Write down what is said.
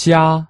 虾